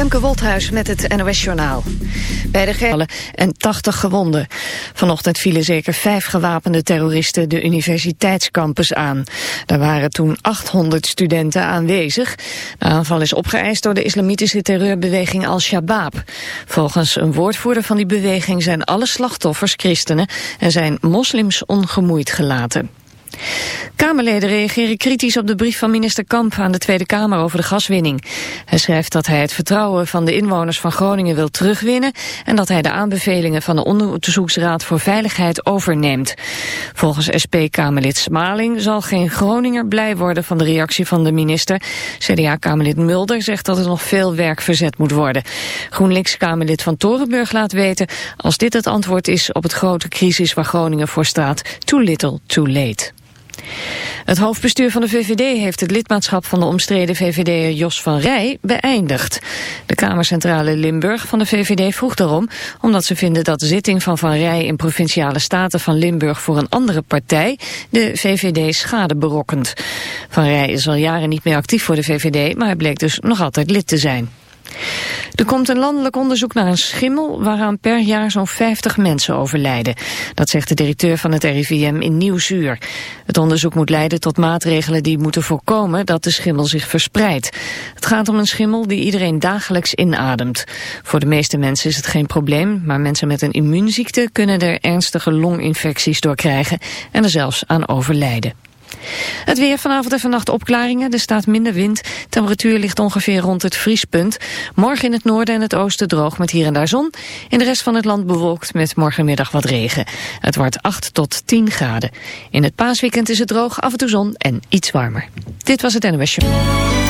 Femke Wolthuis met het NOS Journaal. Bij de Gerlen en 80 gewonden. Vanochtend vielen zeker vijf gewapende terroristen de universiteitscampus aan. Daar waren toen 800 studenten aanwezig. De aanval is opgeëist door de islamitische terreurbeweging Al-Shabaab. Volgens een woordvoerder van die beweging zijn alle slachtoffers christenen... en zijn moslims ongemoeid gelaten. Kamerleden reageren kritisch op de brief van minister Kamp aan de Tweede Kamer over de gaswinning. Hij schrijft dat hij het vertrouwen van de inwoners van Groningen wil terugwinnen en dat hij de aanbevelingen van de Onderzoeksraad voor Veiligheid overneemt. Volgens SP-Kamerlid Smaling zal geen Groninger blij worden van de reactie van de minister. CDA-Kamerlid Mulder zegt dat er nog veel werk verzet moet worden. GroenLinks-Kamerlid van Torenburg laat weten als dit het antwoord is op het grote crisis waar Groningen voor staat, too little, too late. Het hoofdbestuur van de VVD heeft het lidmaatschap van de omstreden VVD'er Jos van Rij beëindigd. De Kamercentrale Limburg van de VVD vroeg daarom, omdat ze vinden dat de zitting van Van Rij in Provinciale Staten van Limburg voor een andere partij de VVD schade berokkent. Van Rij is al jaren niet meer actief voor de VVD, maar hij bleek dus nog altijd lid te zijn. Er komt een landelijk onderzoek naar een schimmel waaraan per jaar zo'n 50 mensen overlijden. Dat zegt de directeur van het RIVM in Nieuwsuur. Het onderzoek moet leiden tot maatregelen die moeten voorkomen dat de schimmel zich verspreidt. Het gaat om een schimmel die iedereen dagelijks inademt. Voor de meeste mensen is het geen probleem, maar mensen met een immuunziekte kunnen er ernstige longinfecties door krijgen en er zelfs aan overlijden. Het weer vanavond en vannacht opklaringen. Er staat minder wind. Temperatuur ligt ongeveer rond het vriespunt. Morgen in het noorden en het oosten droog met hier en daar zon. In de rest van het land bewolkt met morgenmiddag wat regen. Het wordt 8 tot 10 graden. In het paasweekend is het droog, af en toe zon en iets warmer. Dit was het NOS Show.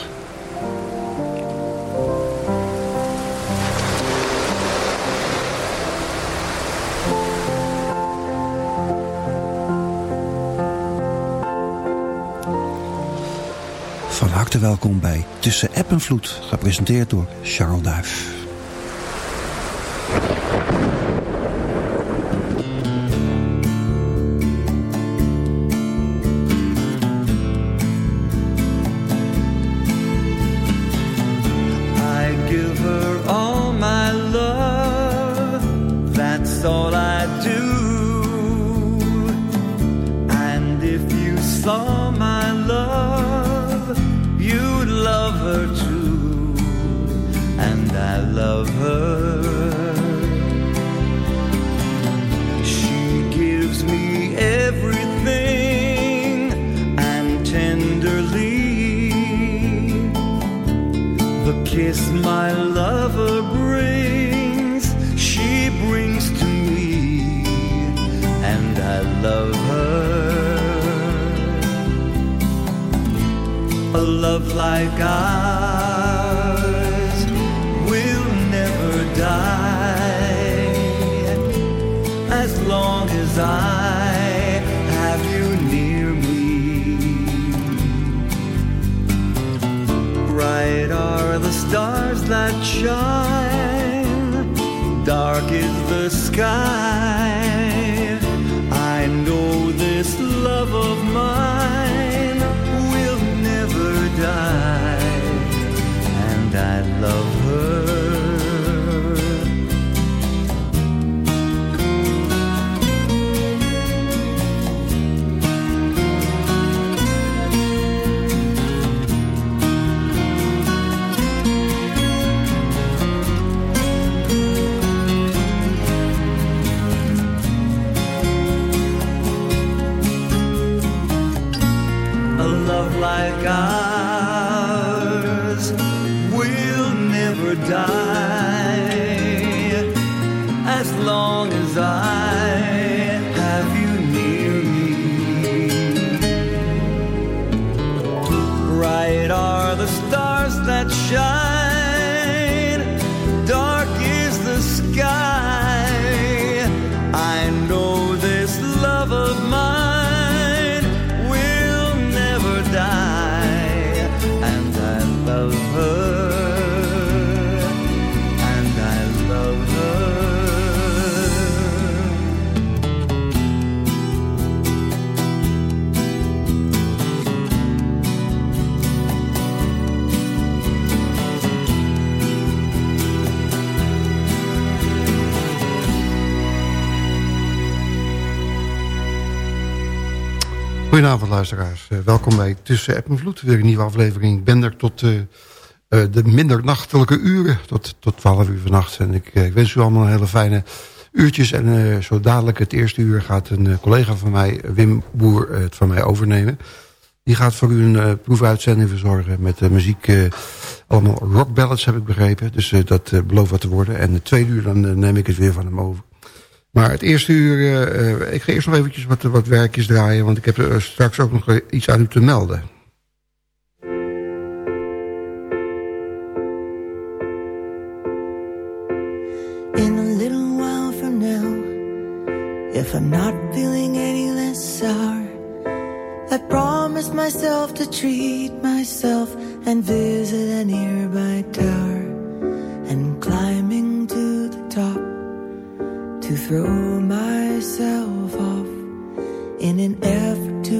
welkom bij Tussen App en Vloed, gepresenteerd door Charles Duif. All I do, and if you saw. kiss my lover brings, she brings to me, and I love her. A love like ours will never die as long as I. stars that shine. Dark is the sky. I know this love of mine. Are the stars that shine, luisteraars, Eh, welkom bij Tussen App en Vloed. Weer een nieuwe aflevering. Ik ben er tot eh, eh, de minder nachtelijke uren, tot, tot 12 uur vannacht. En ik, wens u allemaal een hele fijne uurtjes. En zo dadelijk het eerste uur gaat een collega van mij, Wim Boer, het van mij overnemen. Die gaat voor u een proefuitzending verzorgen met muziek. allemaal rock ballads heb ik begrepen. Dus dat belooft wat te worden. En het tweede uur dan neem ik het weer van hem over. Maar het eerste uur, eh, ik ga eerst nog eventjes wat, wat werkjes draaien... want ik heb straks ook nog iets aan u te melden. In a little while from now, if I'm not feeling any less sour, I promise myself to treat myself and visit a nearby tower and climbing to the top to throw myself off in an effort to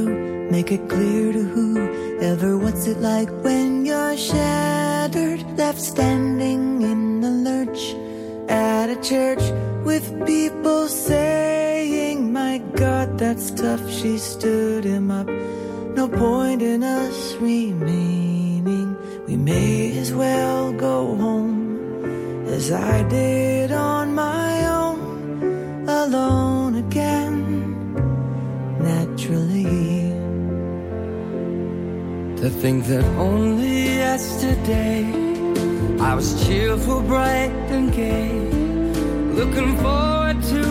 make it clear to whoever what's it like when you're shattered, left standing in the lurch at a church with people saying, My God, that's tough. She stood him up. No point in us remaining. We may as well go home as I did on my alone again, naturally. To think that only yesterday I was cheerful, bright and gay, looking forward to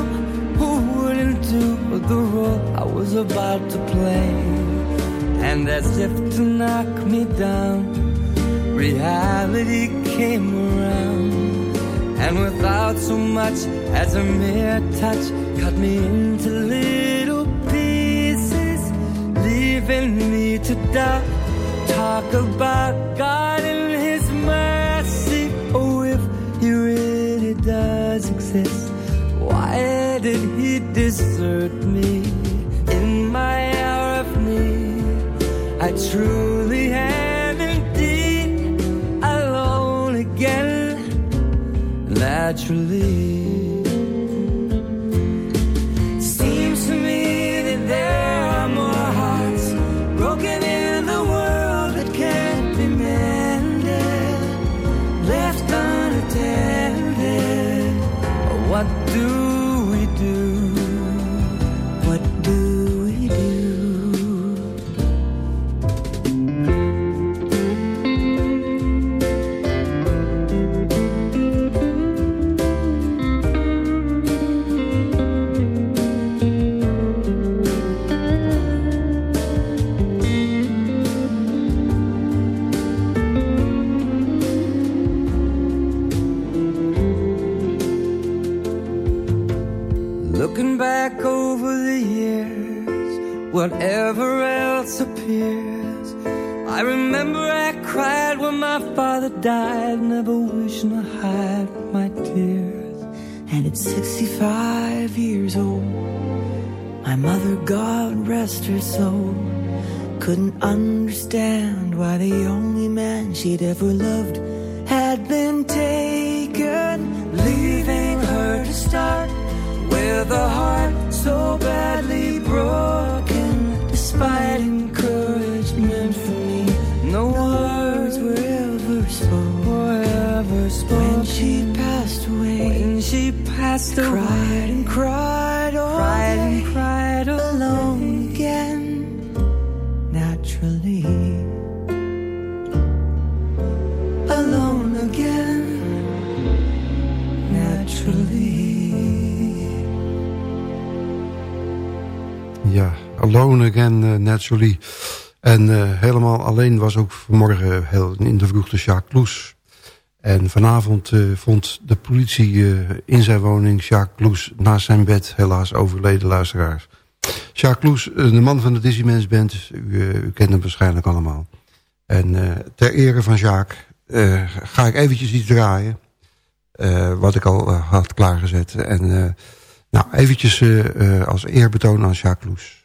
who wouldn't do the role I was about to play. And as if to knock me down, reality came around. And without so much as a mere touch, cut me into little pieces, leaving me to die. Talk about God and His mercy. Oh, if He really does exist, why did He desert me in my hour of need? I truly naturally. En uh, helemaal alleen was ook vanmorgen heel, in de vroegte Jacques Loes. En vanavond uh, vond de politie in zijn woning Jacques Loes naast zijn bed, helaas overleden luisteraars. Jacques Loes, de man van de Dizzy Band, u, kent hem waarschijnlijk allemaal. En ter ere van Jacques ga ik eventjes iets draaien. wat ik al had klaargezet. En nou, eventjes als eerbetoon aan Jacques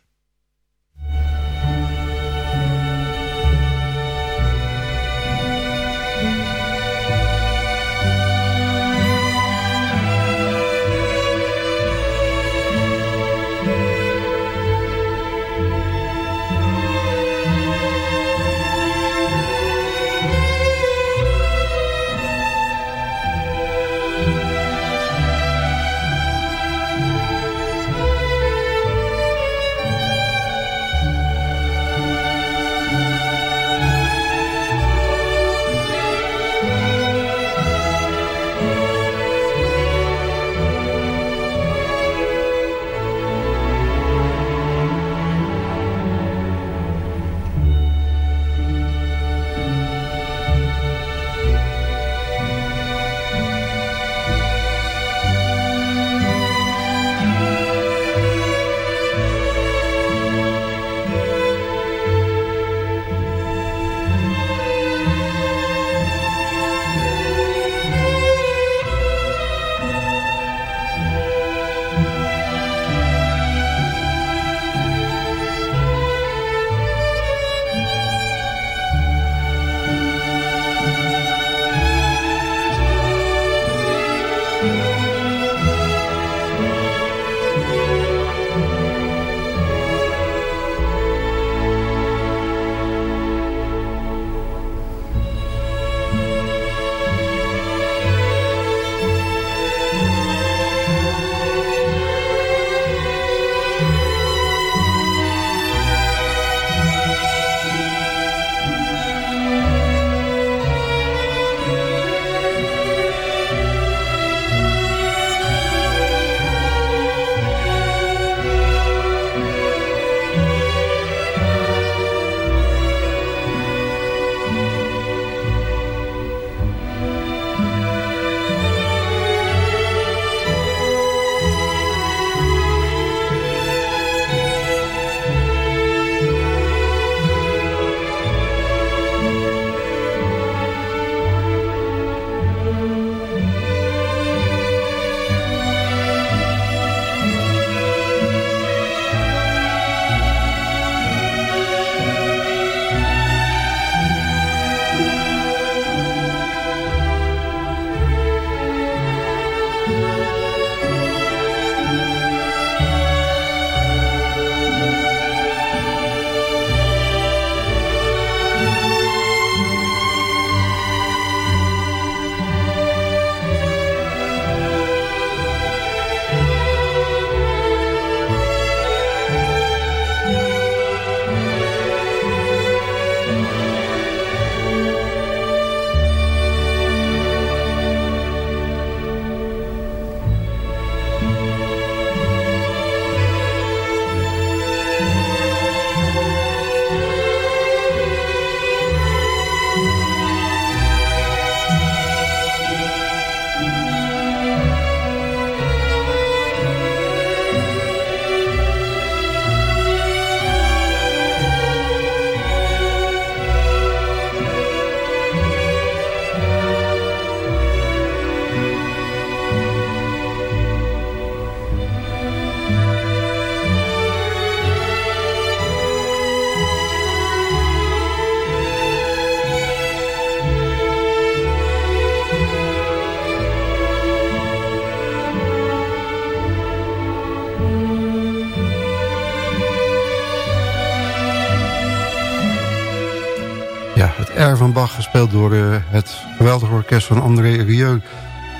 Loes. van Bach, gespeeld door uh, het geweldige orkest van André Rieu.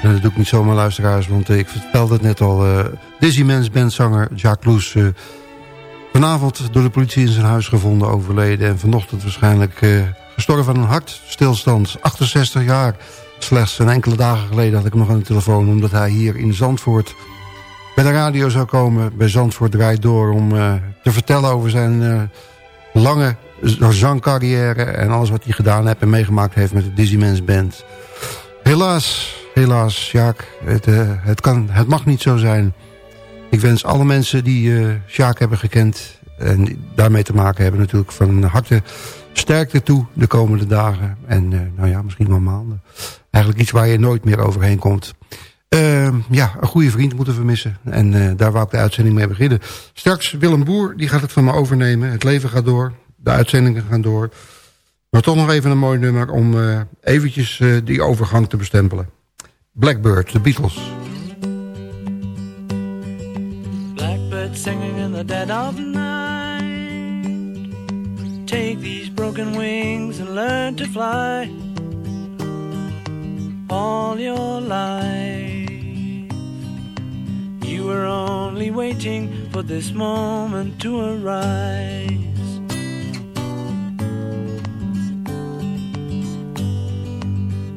En dat doe ik niet zomaar luisteraars, want uh, ik vertelde het net al. Uh, Dizzy Mans bandzanger Jacques Loes. vanavond door de politie in zijn huis gevonden, overleden. En vanochtend waarschijnlijk gestorven aan een hartstilstand. 68 jaar slechts. En enkele dagen geleden had ik hem nog aan de telefoon. Omdat hij hier in Zandvoort bij de radio zou komen bij Zandvoort Draait Door... om te vertellen over zijn lange zangcarrière... en alles wat hij gedaan heeft en meegemaakt heeft met de Dizzy Band. Helaas, helaas, Sjaak, het, het, kan, het mag niet zo zijn. Ik wens alle mensen die uh, Sjaak hebben gekend... en daarmee te maken hebben natuurlijk van harte sterkte toe de komende dagen. En uh, nou ja, misschien wel maanden. Eigenlijk iets waar je nooit meer overheen komt. Uh, ja, een goede vriend moeten we missen. En daar wou ik de uitzending mee beginnen. Straks Willem Boer, die gaat het van me overnemen. Het leven gaat door, de uitzendingen gaan door. Maar toch nog even een mooi nummer om uh, eventjes die overgang te bestempelen. Blackbird, de Beatles. Blackbird singing in the dead of night Take these broken wings and learn to fly All your life You were only waiting for this moment to arise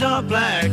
light of a dark black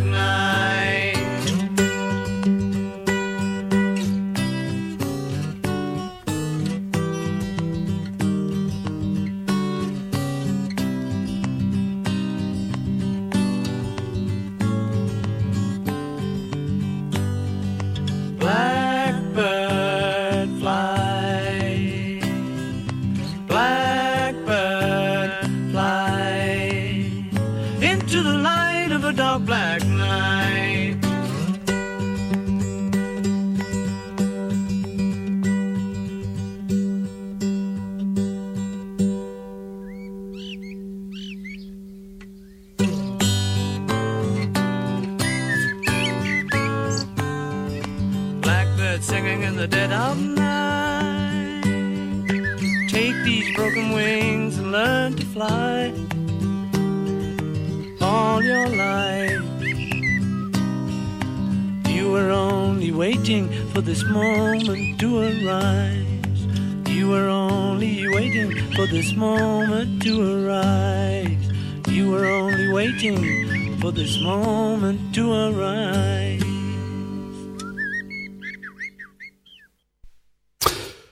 for this moment to arise. You were only waiting for this moment to arise. You were only waiting for this moment to arise.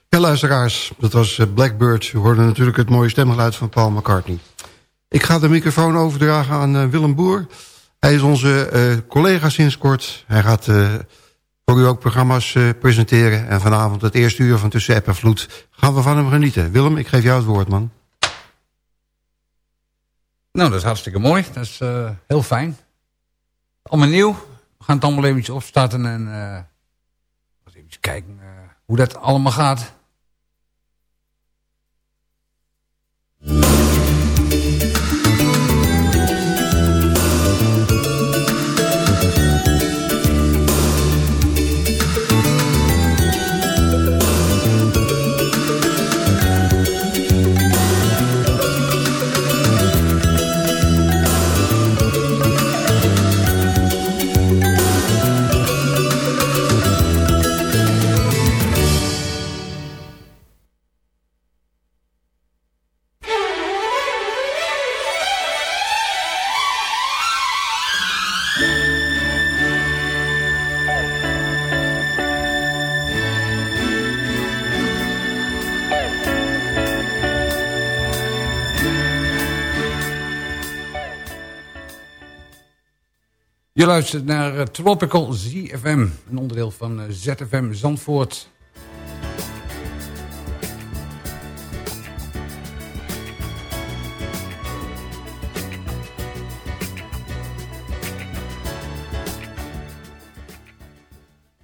Ja, luisteraars, dat was eh, Blackbird. U hoorde natuurlijk het mooie stemgeluid van Paul McCartney. Ik ga de microfoon overdragen aan uh, Willem Boer. Hij is onze uh, collega sinds kort. Hij gaat uh, voor u ook programma's uh, presenteren. En vanavond het eerste uur van Tussen App en Vloed gaan we van hem genieten. Willem, ik geef jou het woord, man. Nou, dat is hartstikke mooi. Dat is uh, heel fijn. Allemaal nieuw. We gaan het allemaal eventjes opstarten en uh, even kijken hoe dat allemaal gaat. Je luistert naar uh, Tropical ZFM, een onderdeel van eh, ZFM Zandvoort.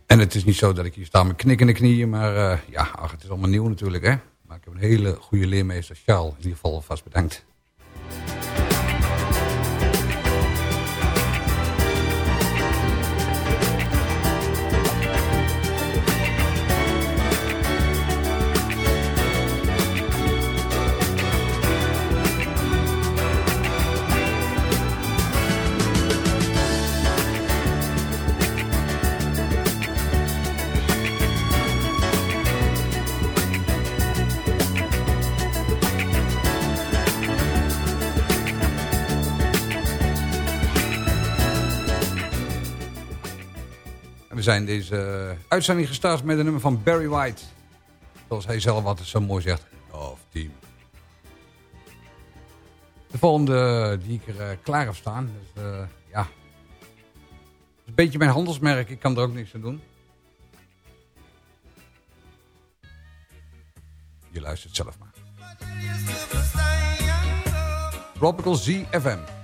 En het is niet zo dat ik hier sta met knikkende knieën, maar uh, ja, het is allemaal nieuw natuurlijk, hè. Maar ik heb een hele goede leermeester, Charles, in ieder geval vast bedankt. Zijn deze uitzending gestart met een nummer van Barry White. Zoals hij zelf altijd zo mooi zegt. Of team. De volgende die ik er klaar heb staan. Dus, ja. een beetje mijn handelsmerk. Ik kan er ook niks aan doen. Je luistert zelf maar. Tropical ZFM.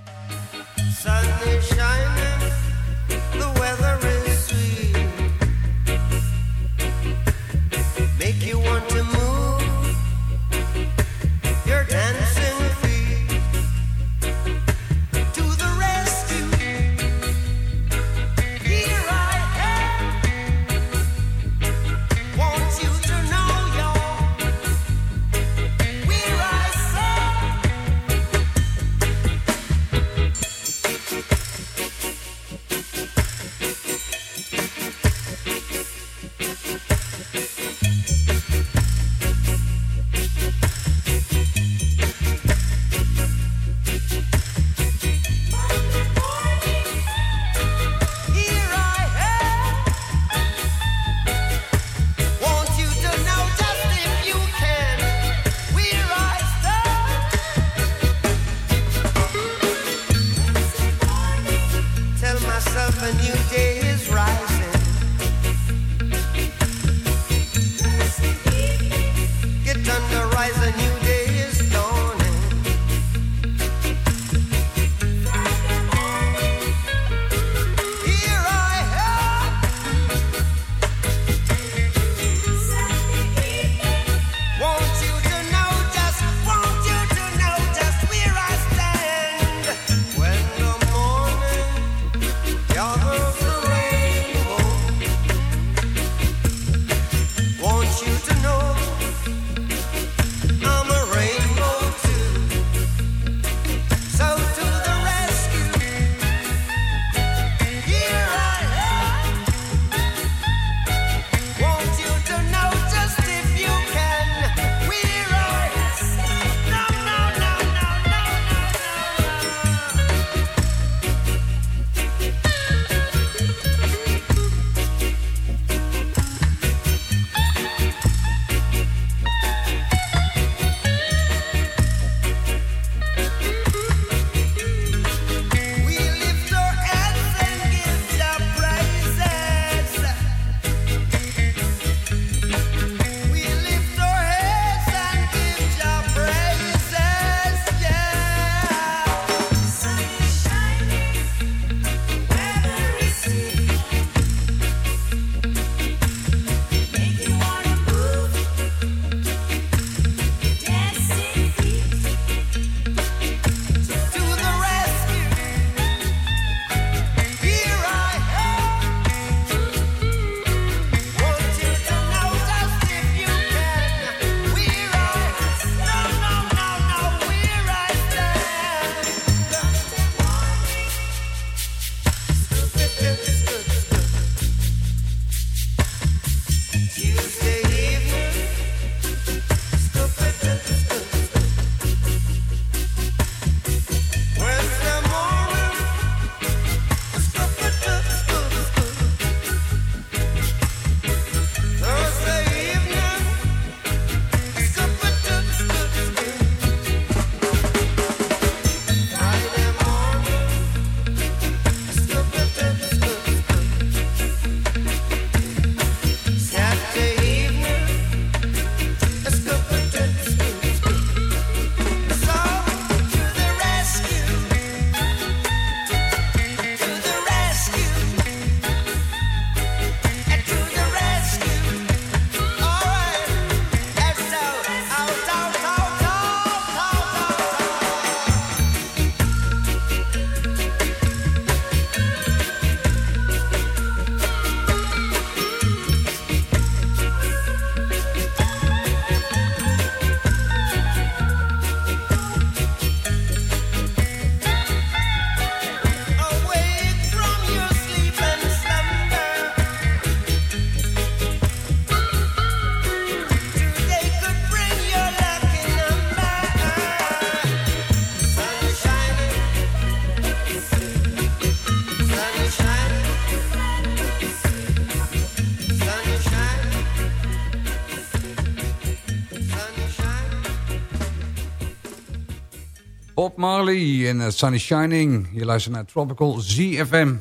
Marley en uh, Sunny Shining. Je luistert naar Tropical ZFM.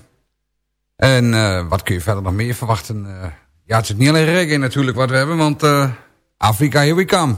En uh, wat kun je verder nog meer verwachten? Uh, ja, het is niet alleen reggae natuurlijk wat we hebben, want Afrika, here we come.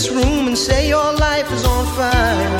This room and say your life is on fire.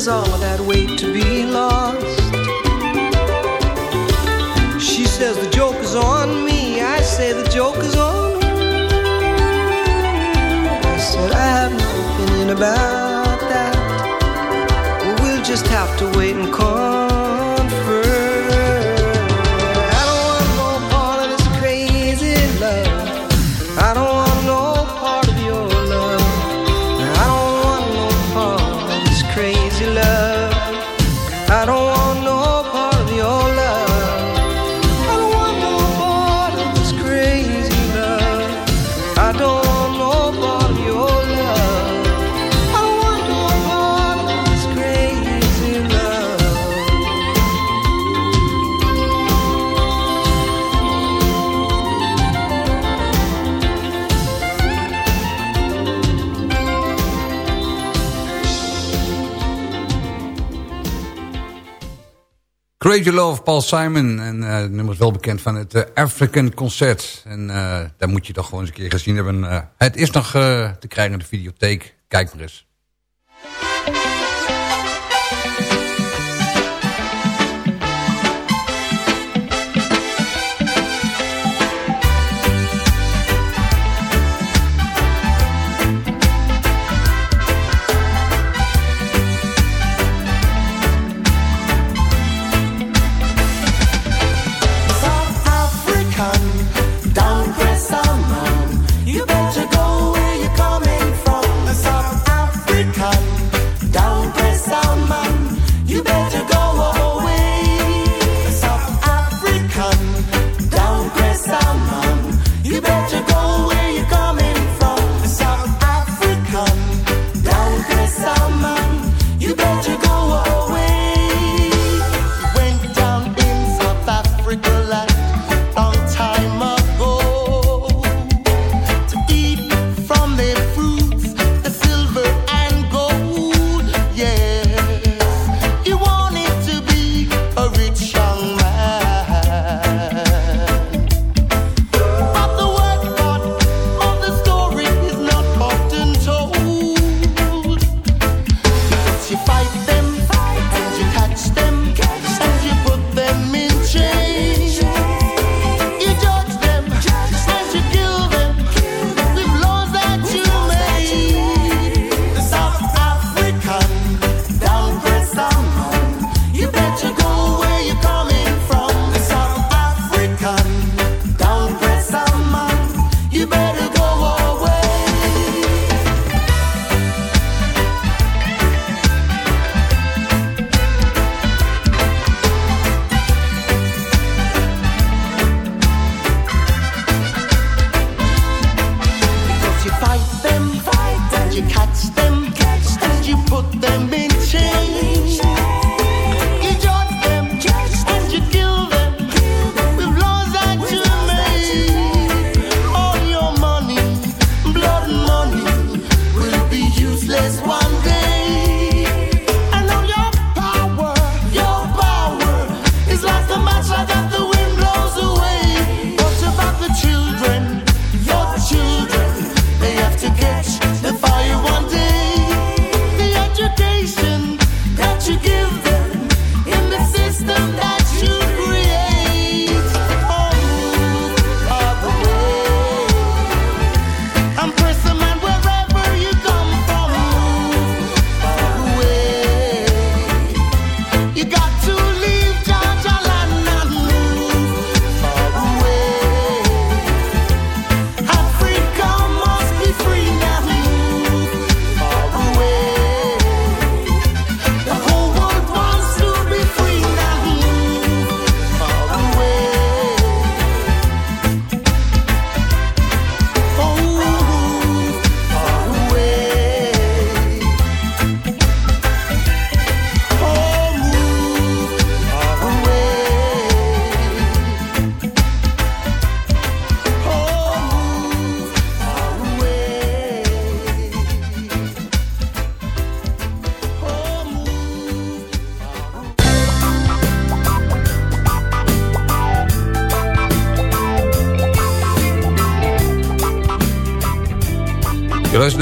There's all that weight to be lost. She says the joke is on me. I say the joke is on her. I said I have no opinion about Crazy Love, Paul Simon. En uh, nummer is wel bekend van het uh, African Concert. En uh, daar moet je toch gewoon eens een keer gezien hebben. het is nog te krijgen in de videotheek. Kijk maar eens.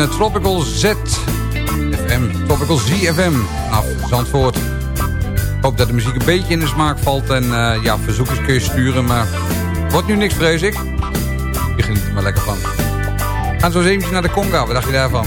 Tropical Z FM, Tropical ZFM vanaf Zandvoort. Ik hoop dat de muziek een beetje in de smaak valt en uh, ja, verzoekers kun je sturen, maar wordt nu niks vrees ik. Je geniet er maar lekker van. We gaan zo eens even naar de Conga, wat dacht je daarvan?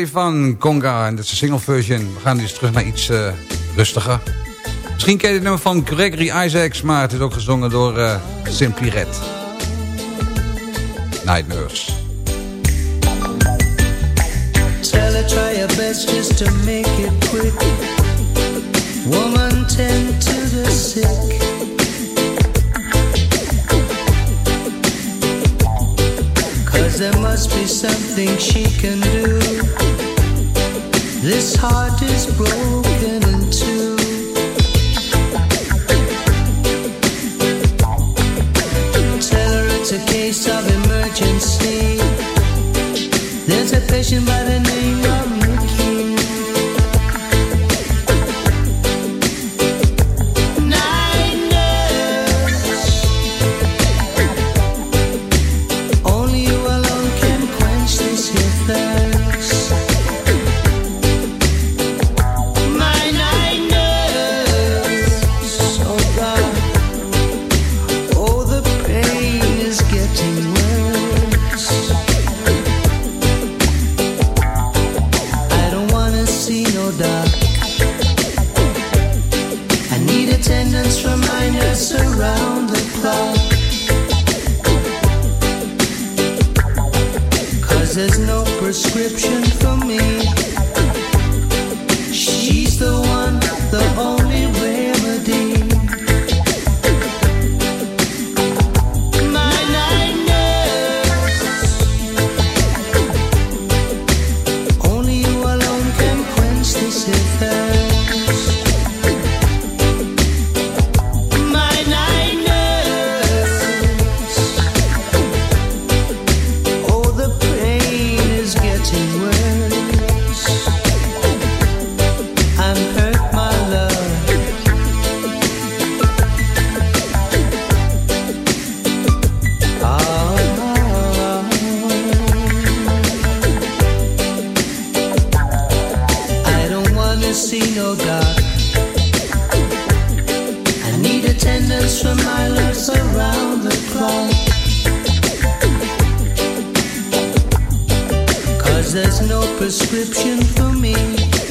Estefan Conga. En dat is een single version. We gaan dus terug naar iets uh, rustiger. Misschien ken je het nummer van Gregory Isaacs... maar het is ook gezongen door uh, Simply Red. Night Nurse. Tell her try your best just to make it quick. Woman tend to the sick. There must be something she can do. This heart is broken in two. Tell her it's a case of emergency. There's a patient by the name don't see no dark. I need attendance from my nurse around the clock. Cause there's no prescription for me.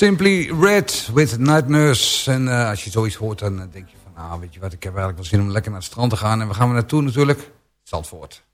Simply Red with Night Nurse. En eh, als je zoiets hoort, dan eh, denk je van... nou, weet je wat, ik heb eigenlijk wel zin om lekker naar het strand te gaan. En waar gaan we naartoe natuurlijk? Zandvoort.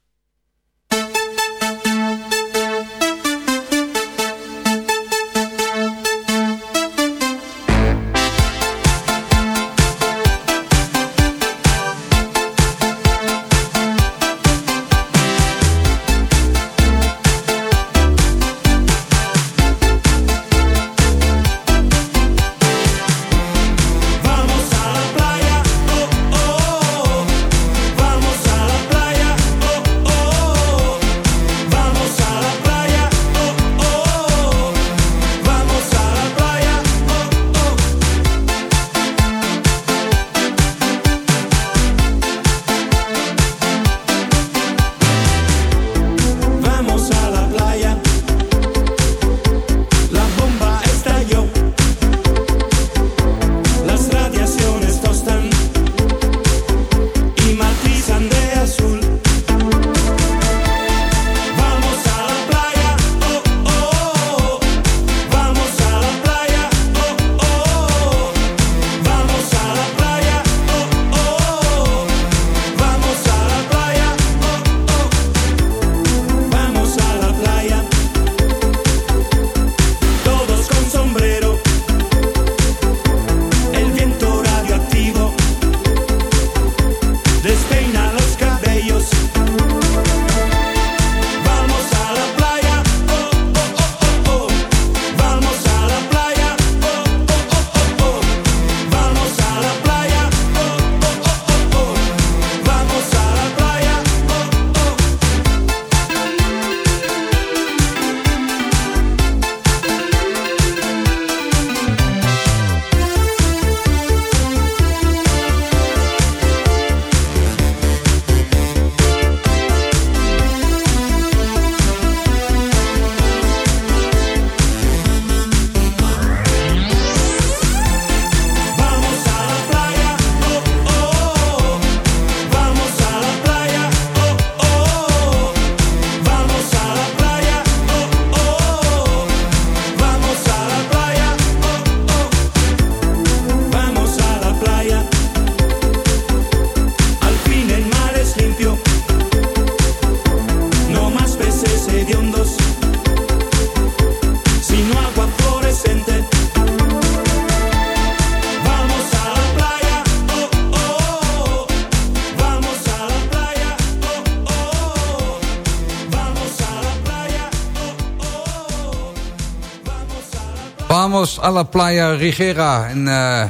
A la playa Rigera. En uh,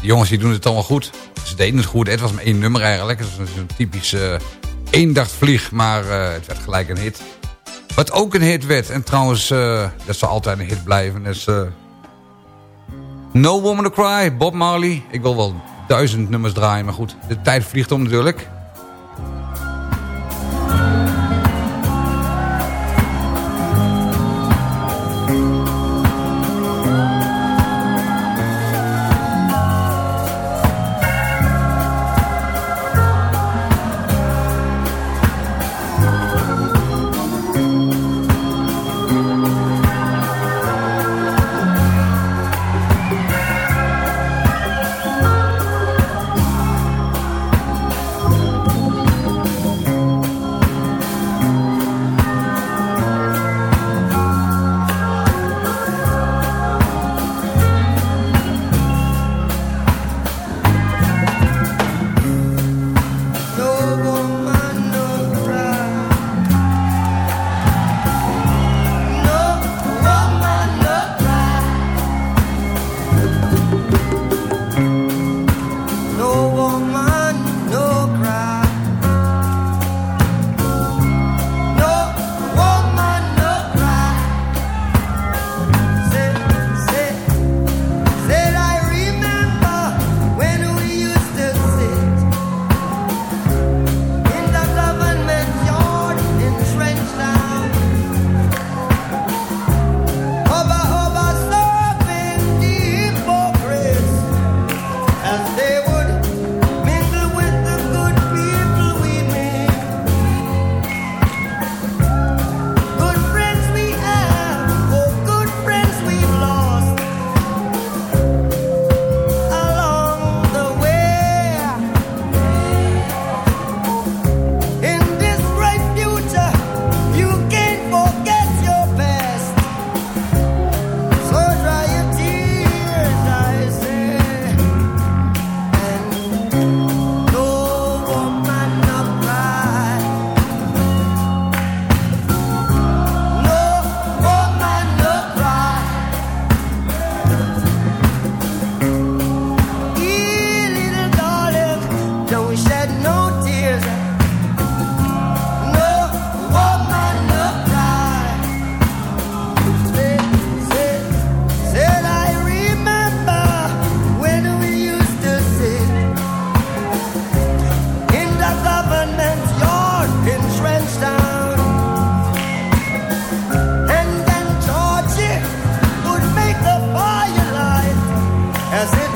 de jongens die doen het allemaal goed. Ze deden het goed. Het was maar één nummer eigenlijk. Het was een typische uh, eendagsvlieg. Maar uh, het werd gelijk een hit. Wat ook een hit werd. En trouwens, dat zal altijd een hit blijven. Is No Woman to Cry, Bob Marley. Ik wil wel duizend nummers draaien. Maar goed, de tijd vliegt om natuurlijk. as it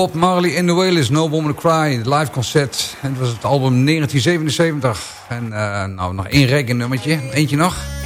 Bob Marley in the Wailers, No Woman Cry, live concert. En het was het album 1977. En uh, nou, nog één rek nummertje. Eentje nog.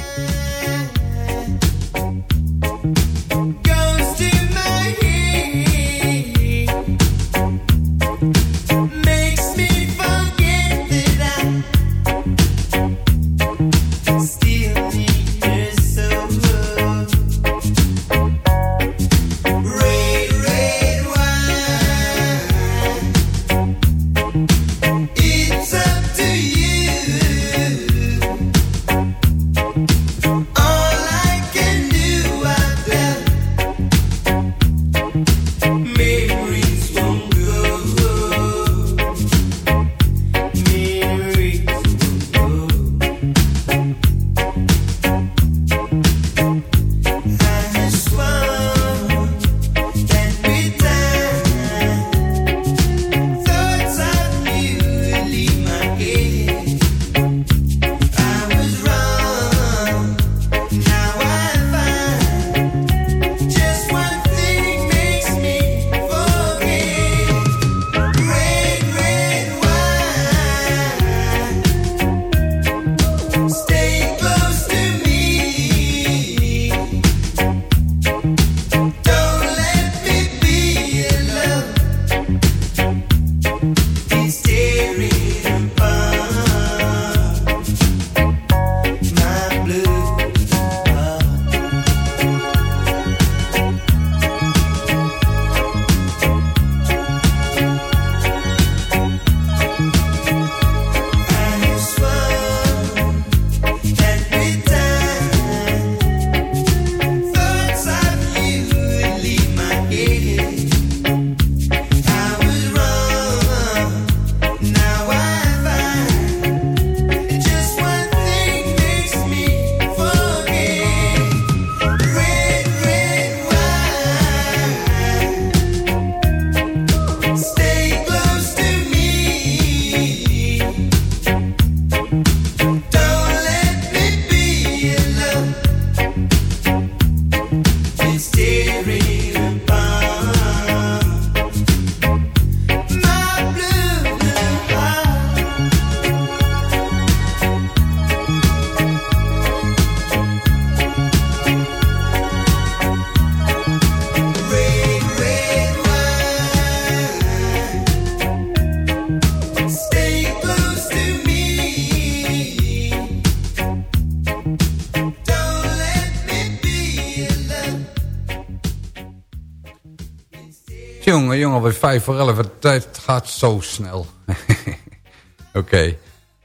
Voor elf. De tijd gaat zo snel. Oké.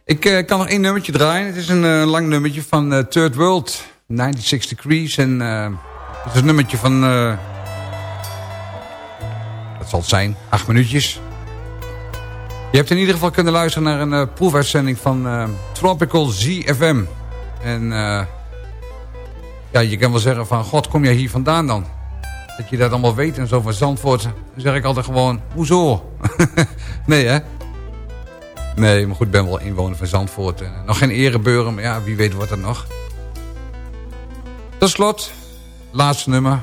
Ik uh, kan nog één nummertje draaien. Het is een uh, lang nummertje van uh, Third World. 96 Degrees. En het is een nummertje van... dat zal het zijn. Acht minuutjes. Je hebt in ieder geval kunnen luisteren naar een proefuitzending van Tropical ZFM. En ja, je kan wel zeggen van... God, kom jij hier vandaan dan? Dat je dat allemaal weet en zo van Zandvoort. Zeg ik altijd gewoon, hoezo? nee, hè? Nee, maar goed, ik ben wel inwoner van Zandvoort. En nog geen erebeuren, maar ja, wie weet wat er nog. Tot slot, laatste nummer.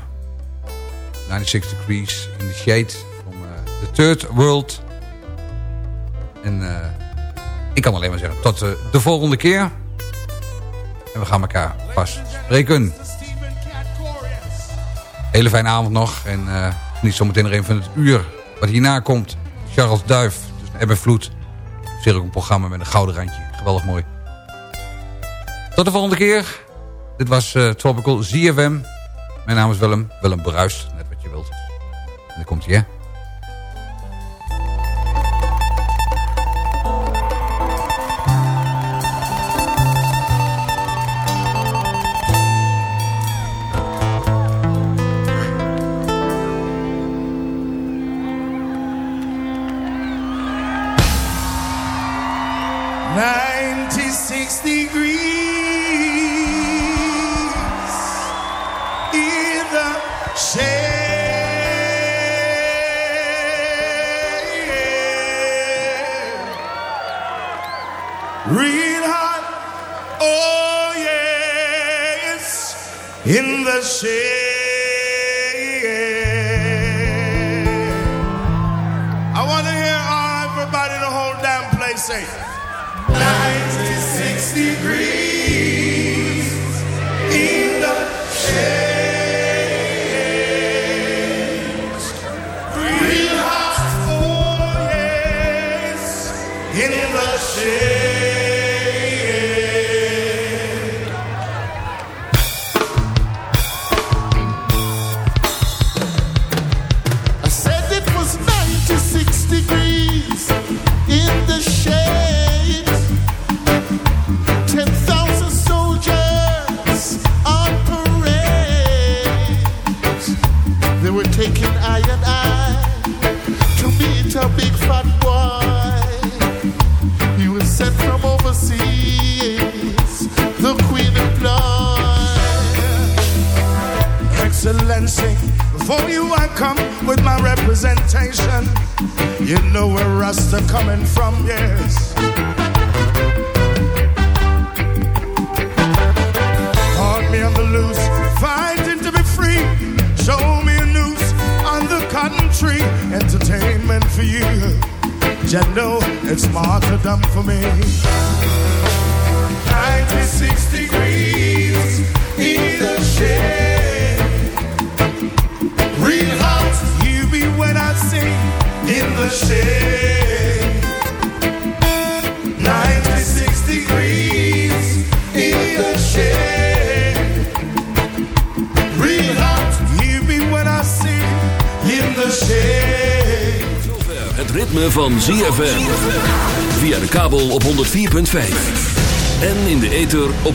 96 Degrees in the Shade van The Third World. En uh, ik kan alleen maar zeggen, tot de volgende keer. En we gaan elkaar vast spreken. Hele fijne avond nog. En uh, niet zometeen nog een van het uur. Wat hierna komt. Charles Duif. Dus Ebbe Vloed. Zeer ook een programma met een gouden randje. Geweldig mooi. Tot de volgende keer. Dit was uh, Tropical ZFM. Mijn naam is Willem. Willem Bruist. Net wat je wilt. En dan komt hij hè. I want to hear everybody to hold that place safe. degrees.